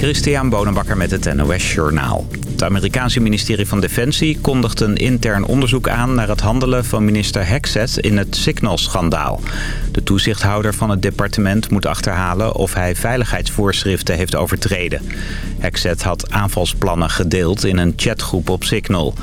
Christian Bonenbakker met het NOS Journaal. Het Amerikaanse ministerie van Defensie kondigt een intern onderzoek aan... naar het handelen van minister Hexet in het Signal-schandaal. De toezichthouder van het departement moet achterhalen... of hij veiligheidsvoorschriften heeft overtreden. Hexet had aanvalsplannen gedeeld in een chatgroep op Signal.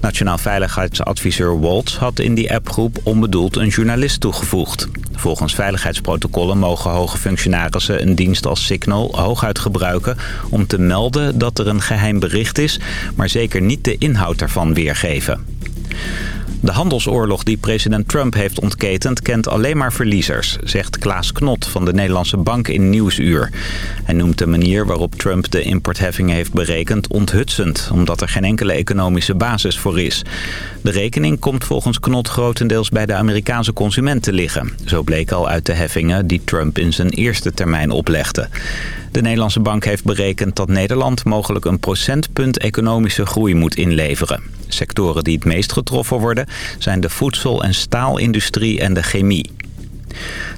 Nationaal Veiligheidsadviseur Waltz had in die appgroep onbedoeld een journalist toegevoegd. Volgens veiligheidsprotocollen mogen hoge functionarissen een dienst als Signal hooguit gebruiken om te melden dat er een geheim bericht is, maar zeker niet de inhoud daarvan weergeven. De handelsoorlog die president Trump heeft ontketend kent alleen maar verliezers, zegt Klaas Knot van de Nederlandse Bank in Nieuwsuur. Hij noemt de manier waarop Trump de importheffingen heeft berekend onthutsend, omdat er geen enkele economische basis voor is. De rekening komt volgens Knot grotendeels bij de Amerikaanse consument te liggen. Zo bleek al uit de heffingen die Trump in zijn eerste termijn oplegde. De Nederlandse bank heeft berekend dat Nederland mogelijk een procentpunt economische groei moet inleveren. Sectoren die het meest getroffen worden zijn de voedsel- en staalindustrie en de chemie.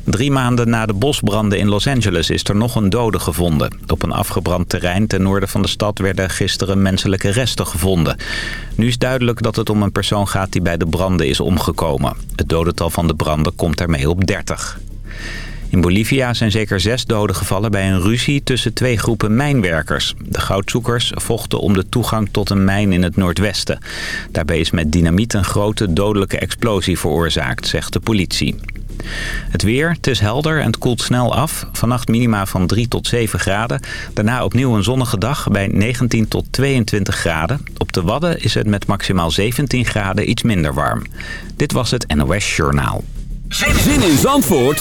Drie maanden na de bosbranden in Los Angeles is er nog een dode gevonden. Op een afgebrand terrein ten noorden van de stad werden gisteren menselijke resten gevonden. Nu is duidelijk dat het om een persoon gaat die bij de branden is omgekomen. Het dodental van de branden komt daarmee op 30. In Bolivia zijn zeker zes doden gevallen bij een ruzie tussen twee groepen mijnwerkers. De goudzoekers vochten om de toegang tot een mijn in het noordwesten. Daarbij is met dynamiet een grote dodelijke explosie veroorzaakt, zegt de politie. Het weer, het is helder en het koelt snel af. Vannacht minima van 3 tot 7 graden. Daarna opnieuw een zonnige dag bij 19 tot 22 graden. Op de Wadden is het met maximaal 17 graden iets minder warm. Dit was het NOS Journaal. Zin in Zandvoort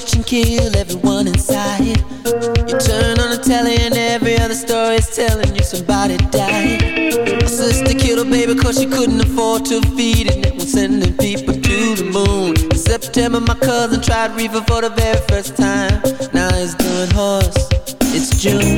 Church and kill everyone inside. You turn on the telly and every other story is telling you somebody died. My sister killed her baby cause she couldn't afford to feed it. And was sending people to the moon. In September, my cousin tried reefer for the very first time. Now he's doing horse. It's June.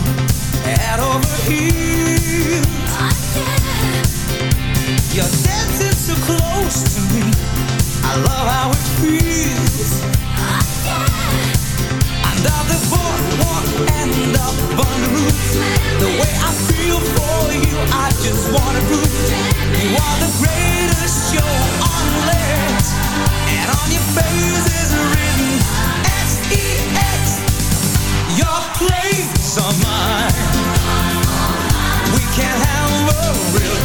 over. You're dancing so close to me. I love how it feels. Under the and up on the roof, the way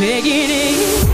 girls.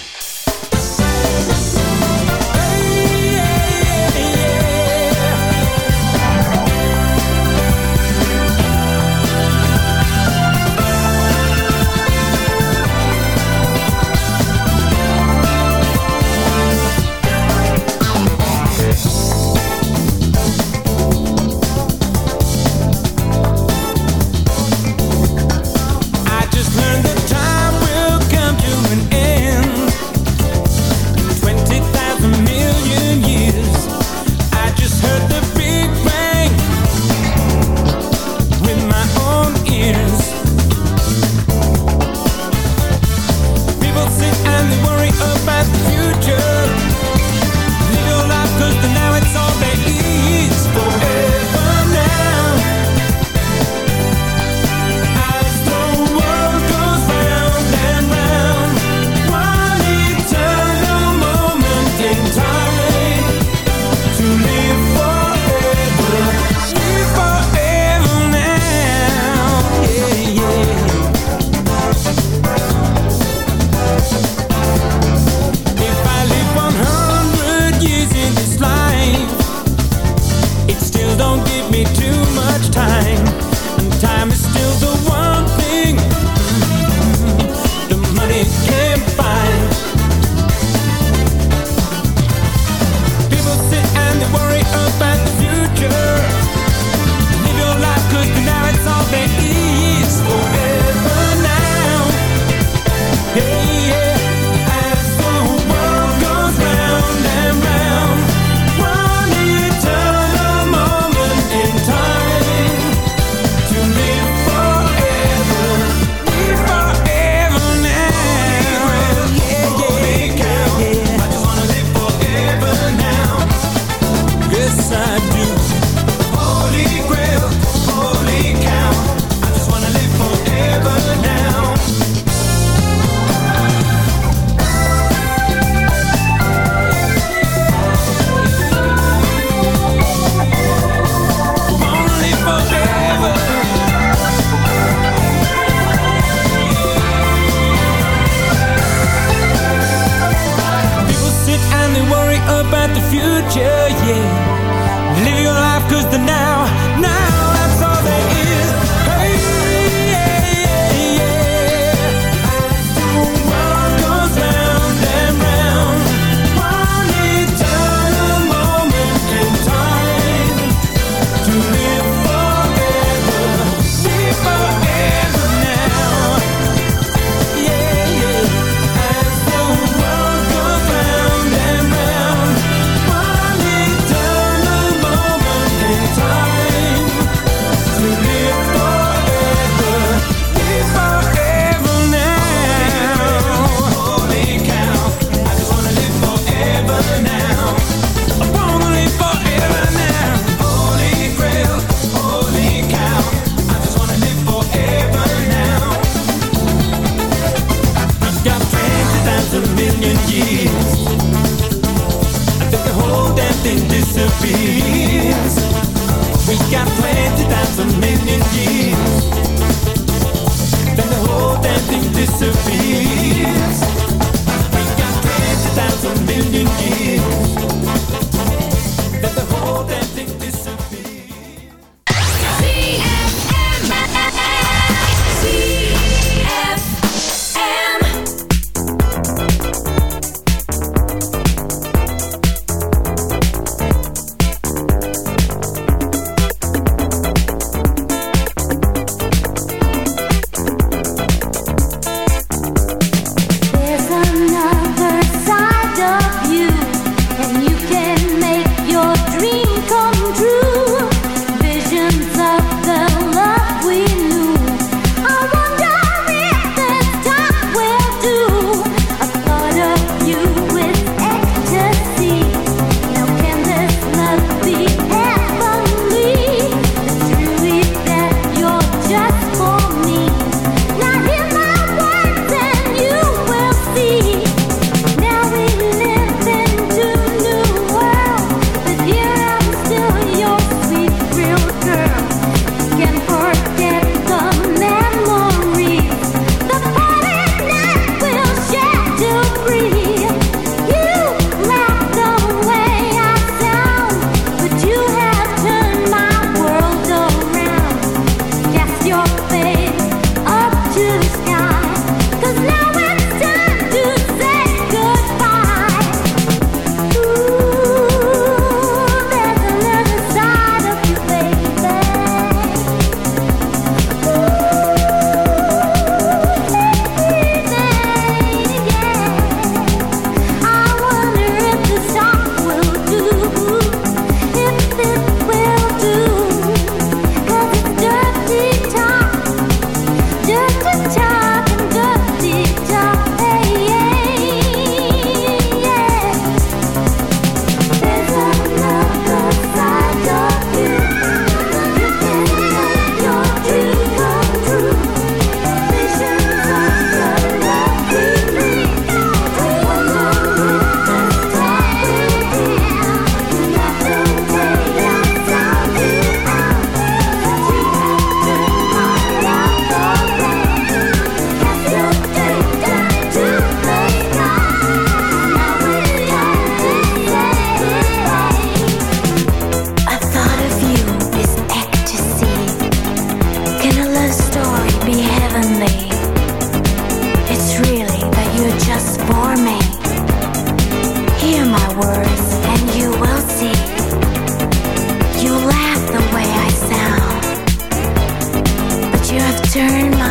turn my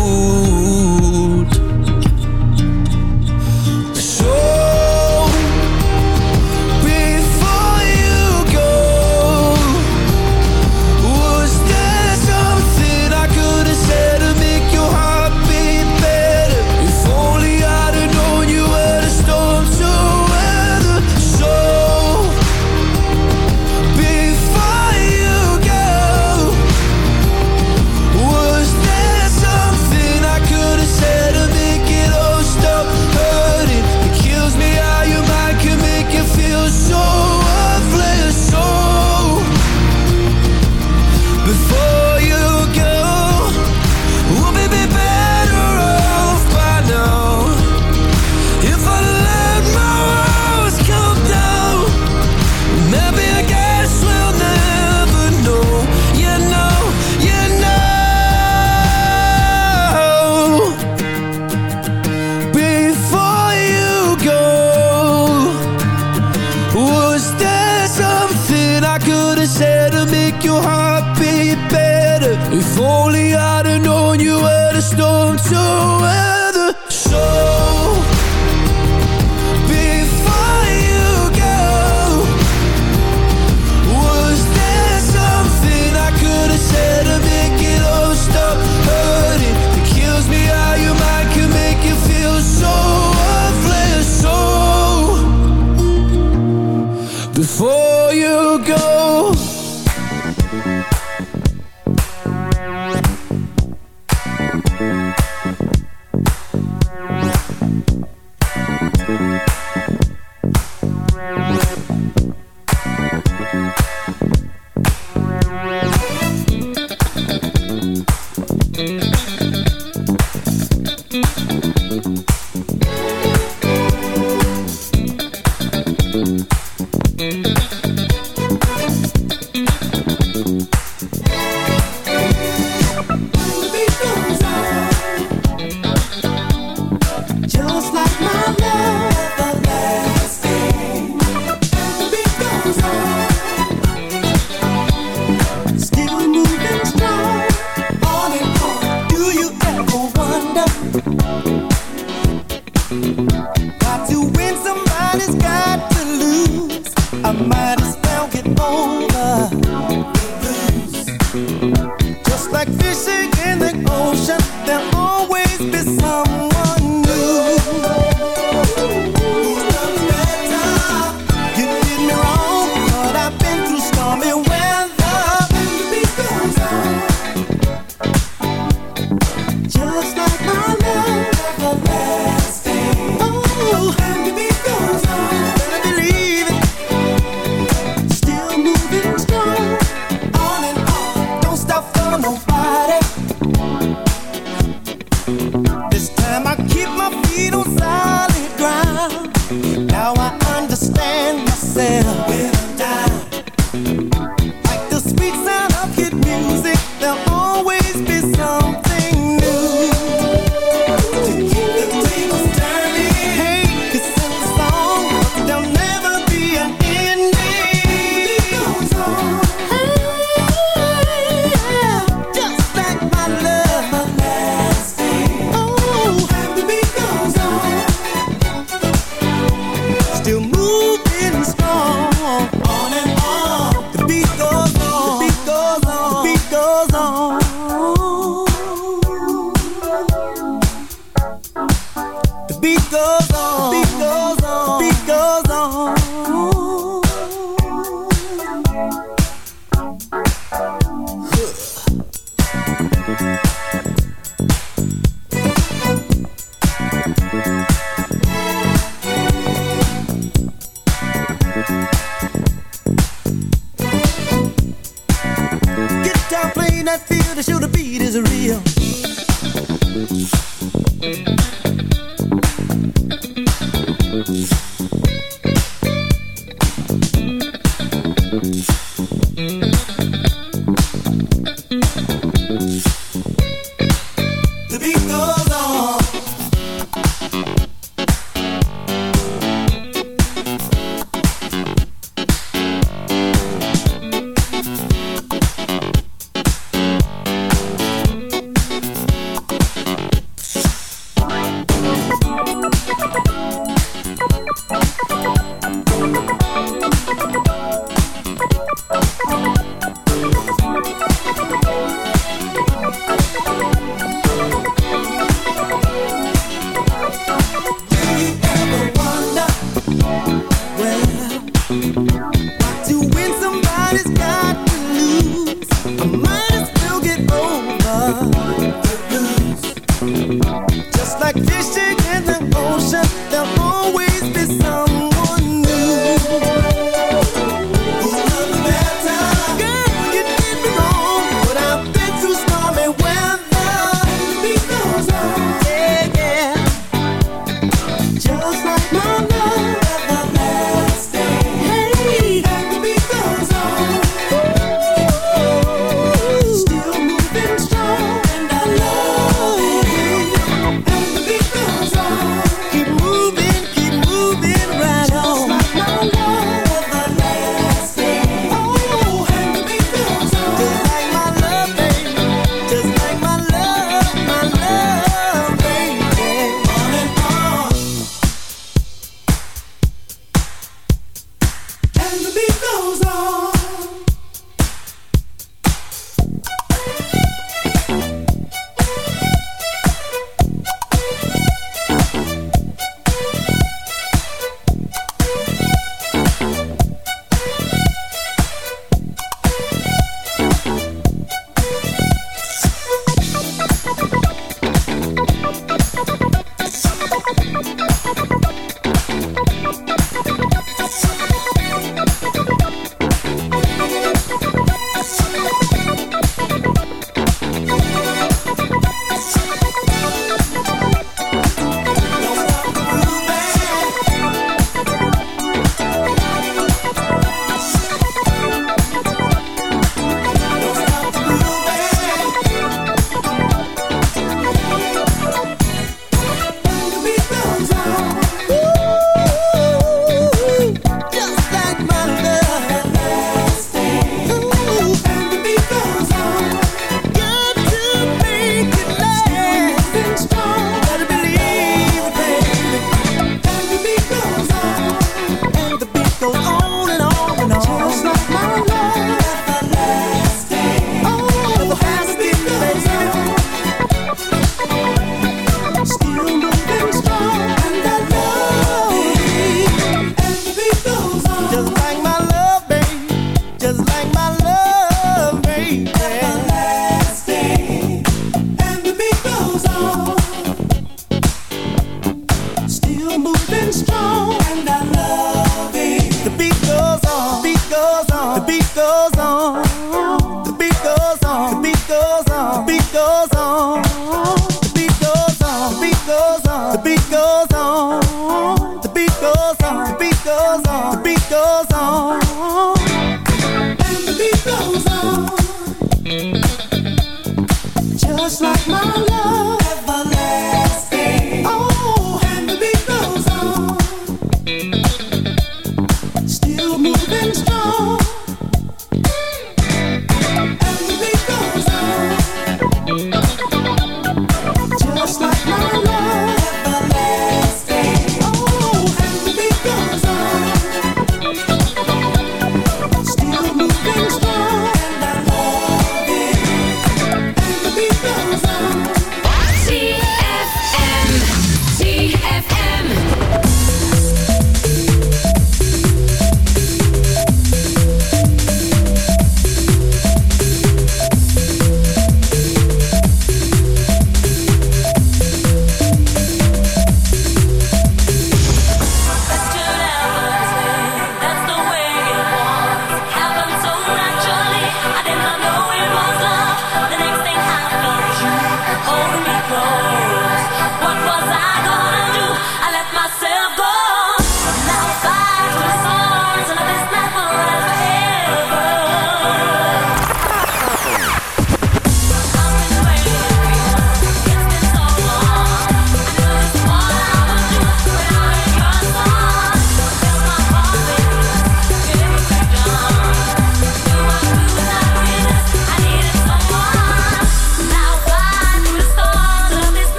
If only I'd have known you were the storm so